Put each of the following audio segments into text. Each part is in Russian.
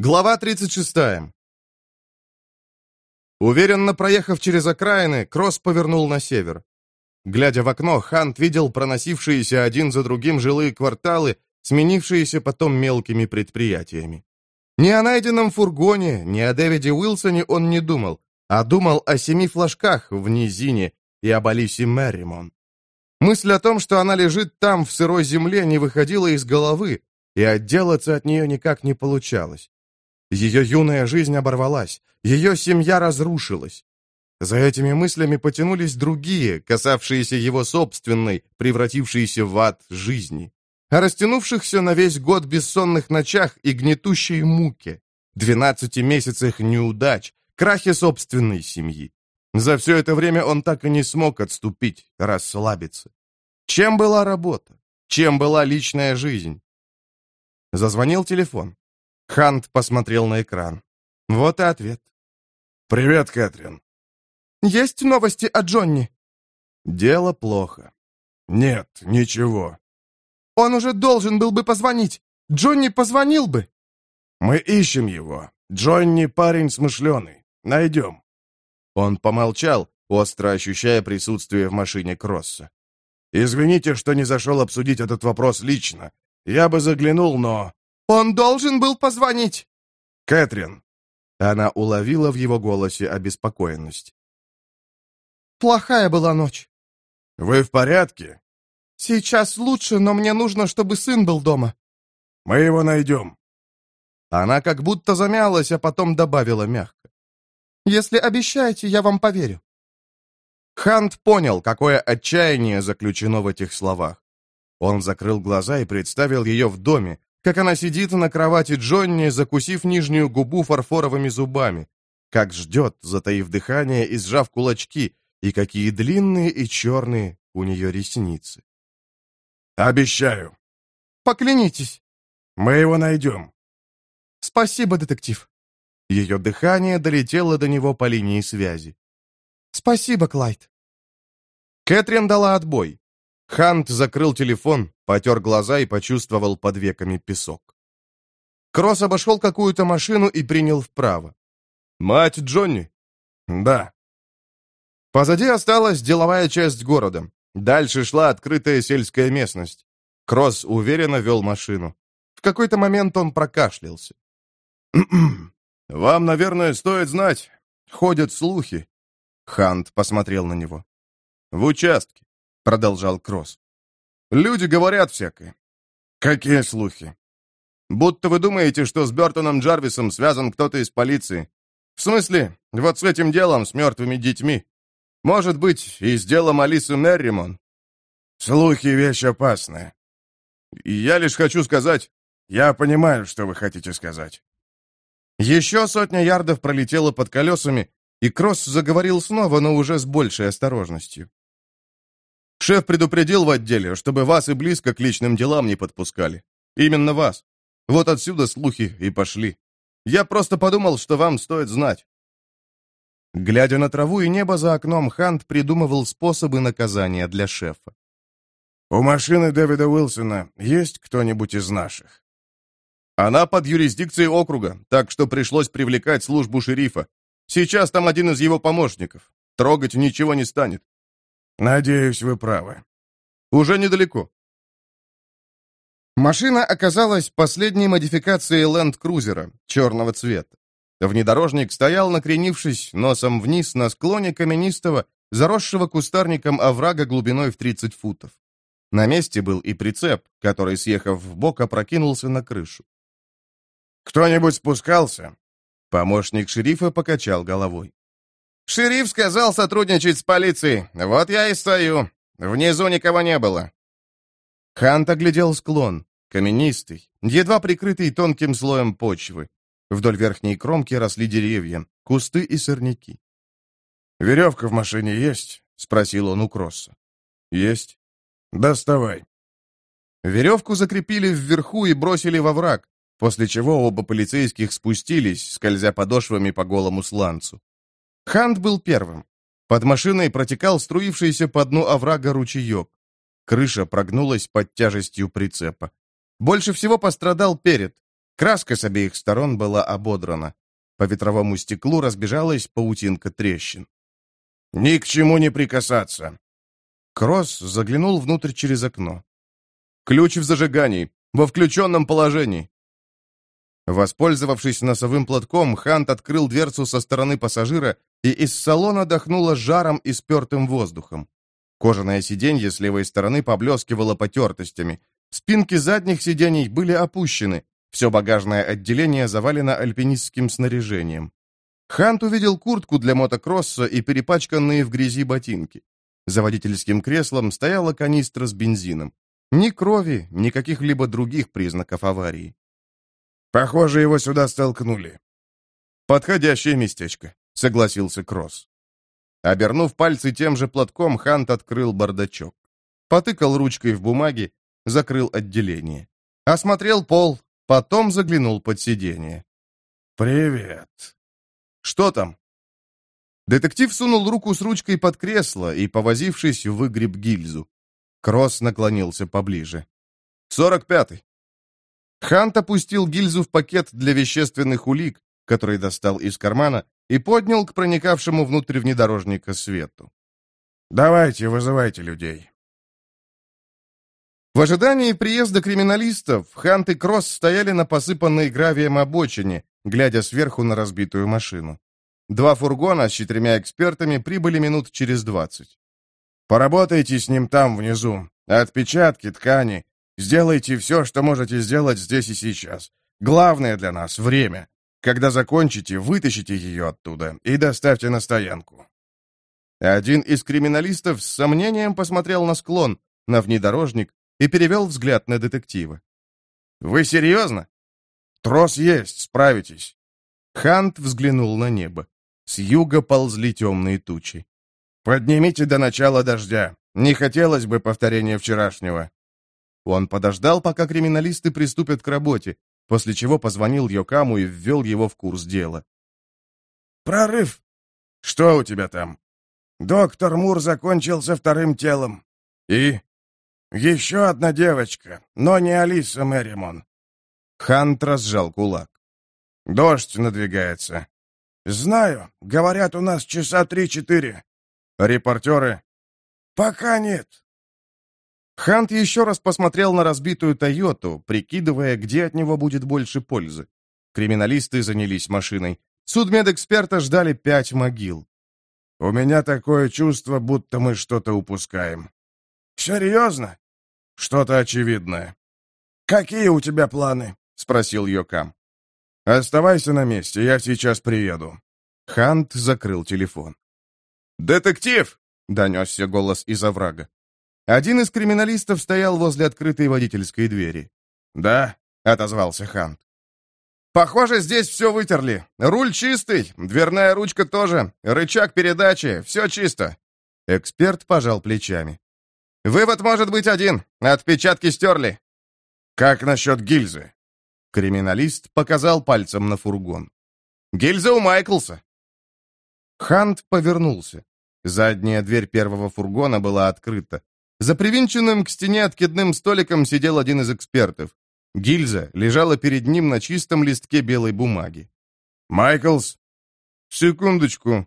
Глава 36. Уверенно проехав через окраины, Кросс повернул на север. Глядя в окно, Хант видел проносившиеся один за другим жилые кварталы, сменившиеся потом мелкими предприятиями. Ни о найденном фургоне, ни о Дэвиде Уилсоне он не думал, а думал о семи флажках в низине и об Алисе Мерримон. Мысль о том, что она лежит там, в сырой земле, не выходила из головы, и отделаться от нее никак не получалось. Ее юная жизнь оборвалась, ее семья разрушилась. За этими мыслями потянулись другие, касавшиеся его собственной, превратившиеся в ад жизни. О растянувшихся на весь год бессонных ночах и гнетущей муке, двенадцати месяцах неудач, крахе собственной семьи. За все это время он так и не смог отступить, расслабиться. Чем была работа? Чем была личная жизнь? Зазвонил телефон. Хант посмотрел на экран. Вот и ответ. «Привет, Кэтрин». «Есть новости о Джонни?» «Дело плохо». «Нет, ничего». «Он уже должен был бы позвонить. Джонни позвонил бы». «Мы ищем его. Джонни парень смышленый. Найдем». Он помолчал, остро ощущая присутствие в машине Кросса. «Извините, что не зашел обсудить этот вопрос лично. Я бы заглянул, но...» «Он должен был позвонить!» «Кэтрин!» Она уловила в его голосе обеспокоенность. «Плохая была ночь». «Вы в порядке?» «Сейчас лучше, но мне нужно, чтобы сын был дома». «Мы его найдем». Она как будто замялась, а потом добавила мягко. «Если обещаете, я вам поверю». Хант понял, какое отчаяние заключено в этих словах. Он закрыл глаза и представил ее в доме, как она сидит на кровати Джонни, закусив нижнюю губу фарфоровыми зубами, как ждет, затаив дыхание и сжав кулачки, и какие длинные и черные у нее ресницы. «Обещаю». «Поклянитесь». «Мы его найдем». «Спасибо, детектив». Ее дыхание долетело до него по линии связи. «Спасибо, Клайд». Кэтрин дала отбой. Хант закрыл телефон, потер глаза и почувствовал под веками песок. Кросс обошел какую-то машину и принял вправо. «Мать Джонни?» «Да». Позади осталась деловая часть города. Дальше шла открытая сельская местность. Кросс уверенно вел машину. В какой-то момент он прокашлялся. «Вам, наверное, стоит знать. Ходят слухи». Хант посмотрел на него. «В участке продолжал Кросс. «Люди говорят всякое». «Какие слухи?» «Будто вы думаете, что с Бертоном Джарвисом связан кто-то из полиции. В смысле, вот с этим делом, с мертвыми детьми. Может быть, и с делом Алисы Мерримон». «Слухи — вещь опасная». «Я лишь хочу сказать...» «Я понимаю, что вы хотите сказать». Еще сотня ярдов пролетела под колесами, и Кросс заговорил снова, но уже с большей осторожностью. Шеф предупредил в отделе, чтобы вас и близко к личным делам не подпускали. Именно вас. Вот отсюда слухи и пошли. Я просто подумал, что вам стоит знать. Глядя на траву и небо за окном, Хант придумывал способы наказания для шефа. «У машины Дэвида Уилсона есть кто-нибудь из наших?» «Она под юрисдикцией округа, так что пришлось привлекать службу шерифа. Сейчас там один из его помощников. Трогать ничего не станет. «Надеюсь, вы правы». «Уже недалеко». Машина оказалась последней модификацией ленд-крузера, черного цвета. Внедорожник стоял, накренившись носом вниз на склоне каменистого, заросшего кустарником оврага глубиной в 30 футов. На месте был и прицеп, который, съехав в бок, опрокинулся на крышу. «Кто-нибудь спускался?» Помощник шерифа покачал головой. «Шериф сказал сотрудничать с полицией. Вот я и стою. Внизу никого не было». Хант оглядел склон, каменистый, едва прикрытый тонким слоем почвы. Вдоль верхней кромки росли деревья, кусты и сорняки. «Веревка в машине есть?» — спросил он у Кросса. «Есть». «Доставай». Веревку закрепили вверху и бросили во враг, после чего оба полицейских спустились, скользя подошвами по голому сланцу. Хант был первым. Под машиной протекал струившийся по дну оврага ручеек. Крыша прогнулась под тяжестью прицепа. Больше всего пострадал перед. Краска с обеих сторон была ободрана. По ветровому стеклу разбежалась паутинка трещин. «Ни к чему не прикасаться!» Кросс заглянул внутрь через окно. «Ключ в зажигании, во включенном положении!» Воспользовавшись носовым платком, Хант открыл дверцу со стороны пассажира, и из салона дохнуло жаром и спертым воздухом. Кожаное сиденье с левой стороны поблескивало потертостями. Спинки задних сидений были опущены, все багажное отделение завалено альпинистским снаряжением. Хант увидел куртку для мотокросса и перепачканные в грязи ботинки. За водительским креслом стояла канистра с бензином. Ни крови, ни каких-либо других признаков аварии. «Похоже, его сюда столкнули». «Подходящее местечко», — согласился Кросс. Обернув пальцы тем же платком, Хант открыл бардачок. Потыкал ручкой в бумаге, закрыл отделение. Осмотрел пол, Потом заглянул под сиденье. «Привет». «Что там?» Детектив сунул руку с ручкой под кресло и, повозившись, выгреб гильзу. Кросс наклонился поближе. «Сорок пятый». Хант опустил гильзу в пакет для вещественных улик, который достал из кармана, и поднял к проникавшему внутрь внедорожника свету. «Давайте, вызывайте людей». В ожидании приезда криминалистов Хант и Кросс стояли на посыпанной гравием обочине, глядя сверху на разбитую машину. Два фургона с четырьмя экспертами прибыли минут через двадцать. «Поработайте с ним там, внизу. Отпечатки, ткани. Сделайте все, что можете сделать здесь и сейчас. Главное для нас — время. Когда закончите, вытащите ее оттуда и доставьте на стоянку». Один из криминалистов с сомнением посмотрел на склон, на внедорожник, и перевел взгляд на детектива. «Вы серьезно?» «Трос есть, справитесь». Хант взглянул на небо. С юга ползли темные тучи. «Поднимите до начала дождя. Не хотелось бы повторения вчерашнего». Он подождал, пока криминалисты приступят к работе, после чего позвонил Йокаму и ввел его в курс дела. «Прорыв!» «Что у тебя там?» «Доктор Мур закончился вторым телом». «И?» «Еще одна девочка, но не Алиса Мэримон». Хант разжал кулак. «Дождь надвигается». «Знаю. Говорят, у нас часа три-четыре». «Репортеры?» «Пока нет». Хант еще раз посмотрел на разбитую «Тойоту», прикидывая, где от него будет больше пользы. Криминалисты занялись машиной. Судмедэксперта ждали пять могил. «У меня такое чувство, будто мы что-то упускаем». «Серьезно?» «Что-то очевидное». «Какие у тебя планы?» — спросил Йокам. «Оставайся на месте, я сейчас приеду». Хант закрыл телефон. «Детектив!» — донесся голос из оврага. Один из криминалистов стоял возле открытой водительской двери. «Да», — отозвался Хант. «Похоже, здесь все вытерли. Руль чистый, дверная ручка тоже, рычаг передачи, все чисто». Эксперт пожал плечами. Вывод может быть один. Отпечатки стерли. Как насчет гильзы? Криминалист показал пальцем на фургон. Гильза у Майклса. Хант повернулся. Задняя дверь первого фургона была открыта. За привинченным к стене откидным столиком сидел один из экспертов. Гильза лежала перед ним на чистом листке белой бумаги. «Майклс?» «Секундочку».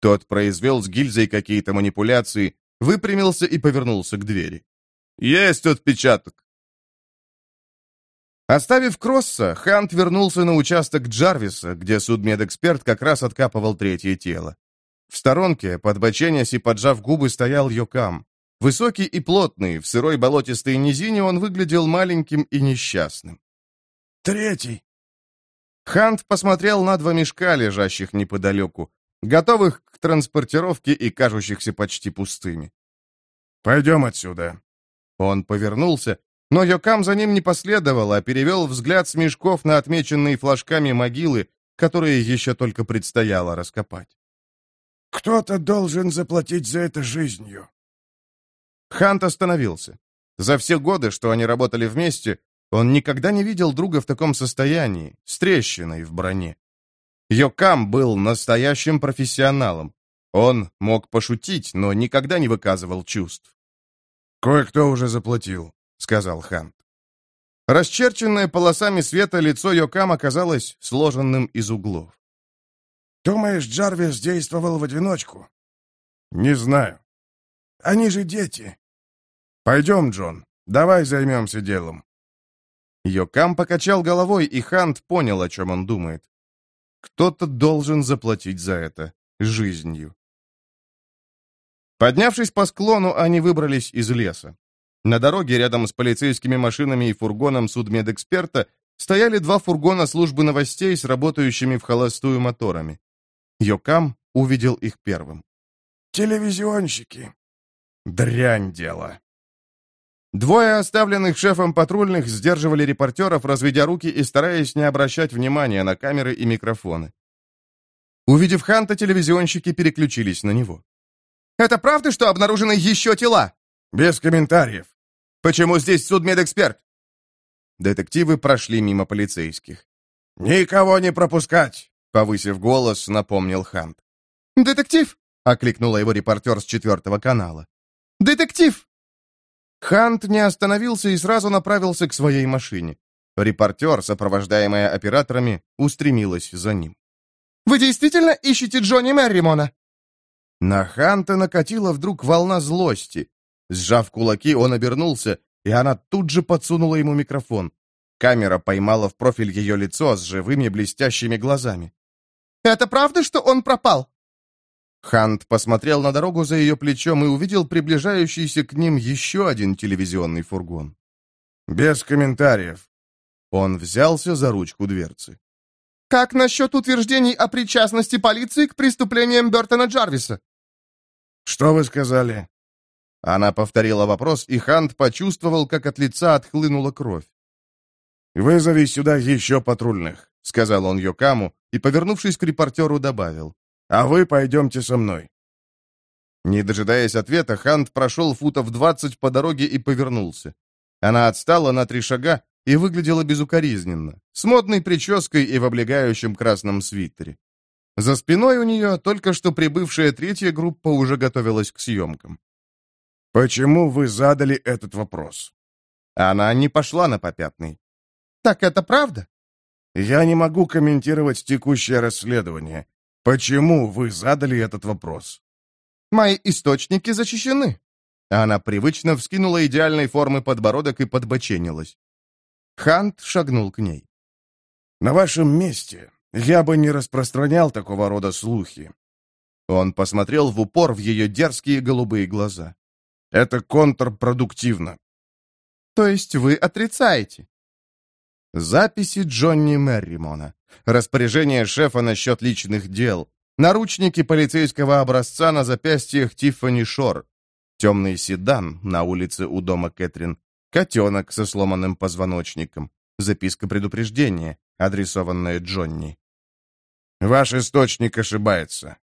Тот произвел с гильзой какие-то манипуляции, выпрямился и повернулся к двери. «Есть отпечаток!» Оставив Кросса, Хант вернулся на участок Джарвиса, где судмедэксперт как раз откапывал третье тело. В сторонке, подбоченясь и поджав губы, стоял Йокам. Высокий и плотный, в сырой болотистой низине он выглядел маленьким и несчастным. «Третий!» Хант посмотрел на два мешка, лежащих неподалеку, готовых к транспортировке и кажущихся почти пустыми. «Пойдем отсюда». Он повернулся, но Йокам за ним не последовал, а перевел взгляд с мешков на отмеченные флажками могилы, которые еще только предстояло раскопать. «Кто-то должен заплатить за это жизнью». Хант остановился. За все годы, что они работали вместе, он никогда не видел друга в таком состоянии, с трещиной в броне. Йокам был настоящим профессионалом. Он мог пошутить, но никогда не выказывал чувств. «Кое-кто уже заплатил», — сказал Хант. Расчерченное полосами света лицо Йокам оказалось сложенным из углов. «Думаешь, Джарвис действовал в одиночку?» «Не знаю». «Они же дети». «Пойдем, Джон, давай займемся делом». Йокам покачал головой, и Хант понял, о чем он думает. Кто-то должен заплатить за это жизнью. Поднявшись по склону, они выбрались из леса. На дороге рядом с полицейскими машинами и фургоном судмедэксперта стояли два фургона службы новостей с работающими в холостую моторами. Йокам увидел их первым. «Телевизионщики». Дрянь дело. Двое оставленных шефом патрульных сдерживали репортеров, разведя руки и стараясь не обращать внимания на камеры и микрофоны. Увидев Ханта, телевизионщики переключились на него. «Это правда, что обнаружены еще тела?» «Без комментариев». «Почему здесь судмедэксперт?» Детективы прошли мимо полицейских. «Никого не пропускать!» — повысив голос, напомнил Хант. «Детектив!» — окликнула его репортер с четвертого канала. «Детектив!» Хант не остановился и сразу направился к своей машине. Репортер, сопровождаемая операторами, устремилась за ним. «Вы действительно ищете Джонни Мерримона?» На Ханта накатила вдруг волна злости. Сжав кулаки, он обернулся, и она тут же подсунула ему микрофон. Камера поймала в профиль ее лицо с живыми блестящими глазами. «Это правда, что он пропал?» Хант посмотрел на дорогу за ее плечом и увидел приближающийся к ним еще один телевизионный фургон. «Без комментариев». Он взялся за ручку дверцы. «Как насчет утверждений о причастности полиции к преступлениям Бертона Джарвиса?» «Что вы сказали?» Она повторила вопрос, и Хант почувствовал, как от лица отхлынула кровь. «Вызови сюда еще патрульных», — сказал он Йокаму, и, повернувшись к репортеру, добавил а вы пойдемте со мной». Не дожидаясь ответа, Хант прошел футов двадцать по дороге и повернулся. Она отстала на три шага и выглядела безукоризненно, с модной прической и в облегающем красном свитере. За спиной у нее только что прибывшая третья группа уже готовилась к съемкам. «Почему вы задали этот вопрос?» Она не пошла на попятный. «Так это правда?» «Я не могу комментировать текущее расследование. «Почему вы задали этот вопрос?» «Мои источники защищены». Она привычно вскинула идеальной формы подбородок и подбоченилась. Хант шагнул к ней. «На вашем месте я бы не распространял такого рода слухи». Он посмотрел в упор в ее дерзкие голубые глаза. «Это контрпродуктивно». «То есть вы отрицаете?» Записи Джонни Мерримона. Распоряжение шефа насчет личных дел. Наручники полицейского образца на запястьях Тиффани Шор. Темный седан на улице у дома Кэтрин. Котенок со сломанным позвоночником. Записка предупреждения, адресованная Джонни. «Ваш источник ошибается».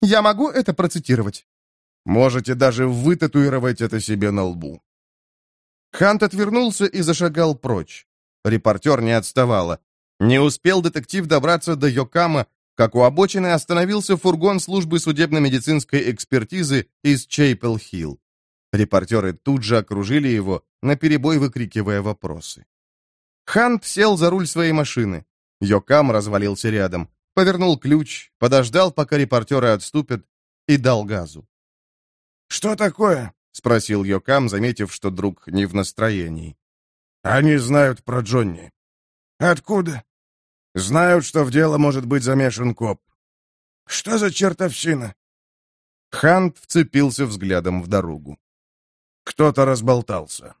«Я могу это процитировать?» «Можете даже вытатуировать это себе на лбу». Хант отвернулся и зашагал прочь. Репортер не отставала. Не успел детектив добраться до Йокама, как у обочины остановился фургон службы судебно-медицинской экспертизы из Чейпел-Хилл. Репортеры тут же окружили его, наперебой выкрикивая вопросы. Хант сел за руль своей машины. Йокам развалился рядом, повернул ключ, подождал, пока репортеры отступят, и дал газу. «Что такое?» — спросил Йокам, заметив, что друг не в настроении. Они знают про Джонни. Откуда? Знают, что в дело может быть замешан коп. Что за чертовщина? Хант вцепился взглядом в дорогу. Кто-то разболтался.